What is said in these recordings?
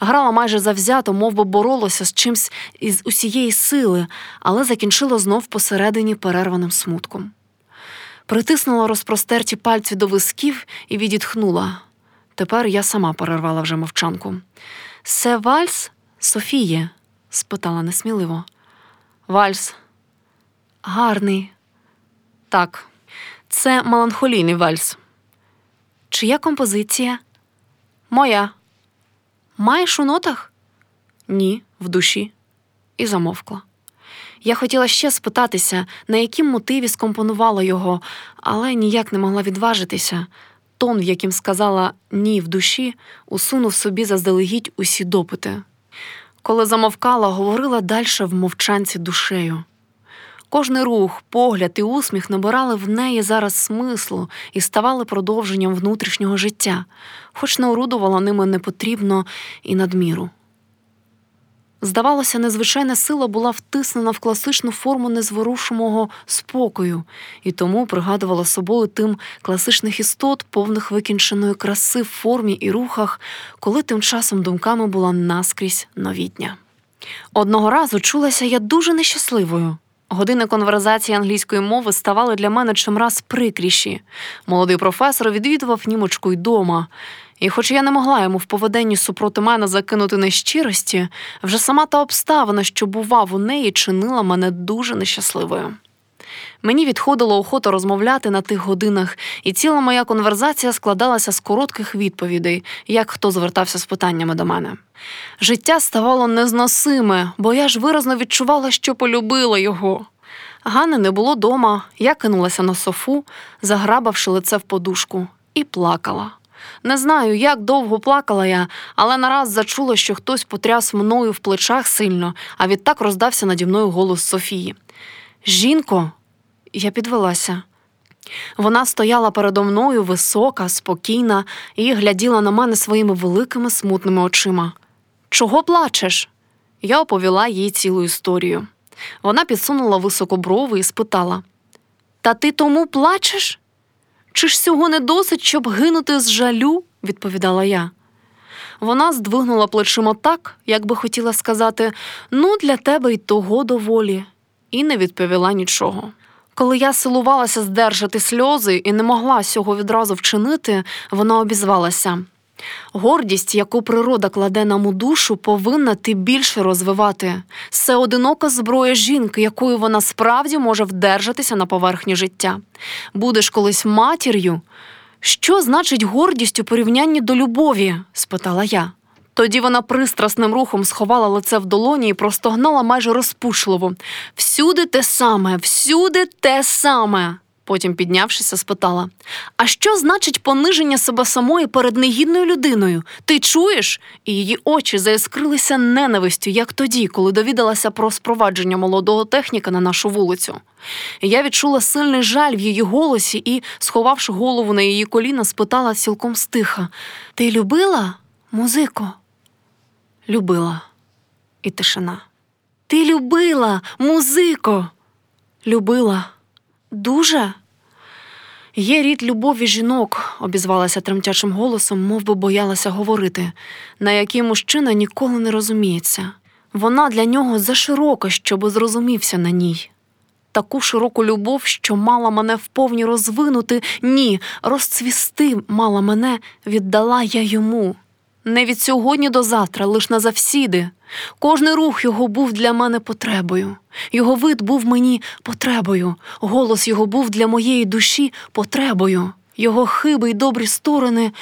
Грала майже завзято, мов би боролося з чимсь із усієї сили, але закінчила знов посередині перерваним смутком. Притиснула розпростерті пальці до висків і відітхнула. Тепер я сама перервала вже мовчанку. Це вальс, Софіє? спитала несміливо. Вальс. Гарний. Так, це меланхолійний вальс. Чия композиція? Моя. Маєш у нотах? Ні, в душі. І замовкла. Я хотіла ще спитатися, на яким мотиві скомпонувала його, але ніяк не могла відважитися. Тон, в яким сказала ні в душі, усунув собі заздалегідь усі допити. Коли замовкала, говорила далі в мовчанці душею. Кожний рух, погляд і усміх набирали в неї зараз смислу і ставали продовженням внутрішнього життя, хоч не орудувала ними непотрібно і надміру. Здавалося, незвичайна сила була втиснена в класичну форму незворушимого спокою, і тому пригадувала собою тим класичних істот, повних викінченої краси в формі і рухах, коли тим часом думками була наскрізь новітня. Одного разу чулася я дуже нещасливою. Години конверзації англійської мови ставали для мене чимраз прикріші. Молодий професор відвідував німочку й дома. І, хоч я не могла йому в поведенні супроти мене закинути нещирості, вже сама та обставина, що бував у неї, чинила мене дуже нещасливою. Мені відходило охота розмовляти на тих годинах, і ціла моя конверзація складалася з коротких відповідей, як хто звертався з питаннями до мене. Життя ставало незносиме, бо я ж виразно відчувала, що полюбила його. Гани не було дома, я кинулася на софу, заграбавши лице в подушку, і плакала. Не знаю, як довго плакала я, але нараз зачула, що хтось потряс мною в плечах сильно, а відтак роздався наді мною голос Софії. Жінко, я підвелася. Вона стояла передо мною висока, спокійна, і гляділа на мене своїми великими смутними очима. Чого плачеш? Я оповіла їй цілу історію. Вона підсунула високо брови і спитала: Та ти тому плачеш? Чи ж цього не досить, щоб гинути з жалю? відповідала я. Вона здвигнула плечима так, як би хотіла сказати: ну, для тебе й того доволі, і не відповіла нічого. Коли я силувалася здержати сльози і не могла цього відразу вчинити, вона обізвалася. Гордість, яку природа кладе нам у душу, повинна ти більше розвивати. Це одинока зброя жінки, якою вона справді може вдержатися на поверхні життя. Будеш колись матір'ю. Що значить гордість у порівнянні до любові? спитала я. Тоді вона пристрасним рухом сховала лице в долоні і простогнала майже розпушливо. Всюди те саме, всюди те саме. Потім, піднявшися, спитала: А що значить пониження себе самої перед негідною людиною? Ти чуєш? І її очі заіскрилися ненавистю, як тоді, коли довідалася про спровадження молодого техніка на нашу вулицю. Я відчула сильний жаль в її голосі і, сховавши голову на її коліна, спитала цілком стиха: Ти любила, музико? Любила. І тишина. Ти любила, музико? Любила. Дуже? Є рід любові жінок, обізвалася тремтячим голосом, мов би боялася говорити, на який мужчина ніколи не розуміється. Вона для нього заширока, щоб зрозумівся на ній. Таку широку любов, що мала мене вповні розвинути, ні, розцвісти мала мене, віддала я йому. Не від сьогодні до завтра, лиш назавсіди. Кожний рух його був для мене потребою, його вид був мені потребою, голос його був для моєї душі потребою, його хиби й добрі сторони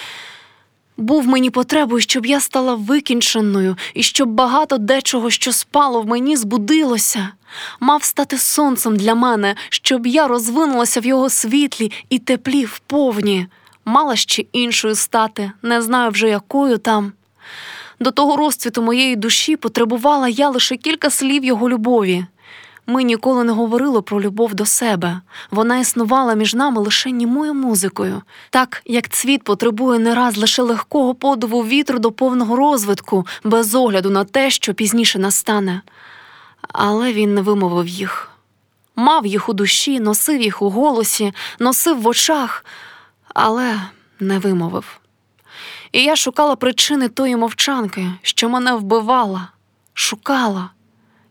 був мені потребою, щоб я стала викінченою і щоб багато дечого, що спало в мені, збудилося, мав стати сонцем для мене, щоб я розвинулася в його світлі і теплі вповні мала ще іншою стати, не знаю вже якою там. До того розцвіту моєї душі потребувала я лише кілька слів його любові. Ми ніколи не говорили про любов до себе. Вона існувала між нами лише німою музикою, так як цвіт потребує не раз лише легкого подову вітру до повного розвитку, без огляду на те, що пізніше настане. Але він не вимовив їх. Мав їх у душі, носив їх у голосі, носив в очах але не вимовив. І я шукала причини тої мовчанки, що мене вбивала, шукала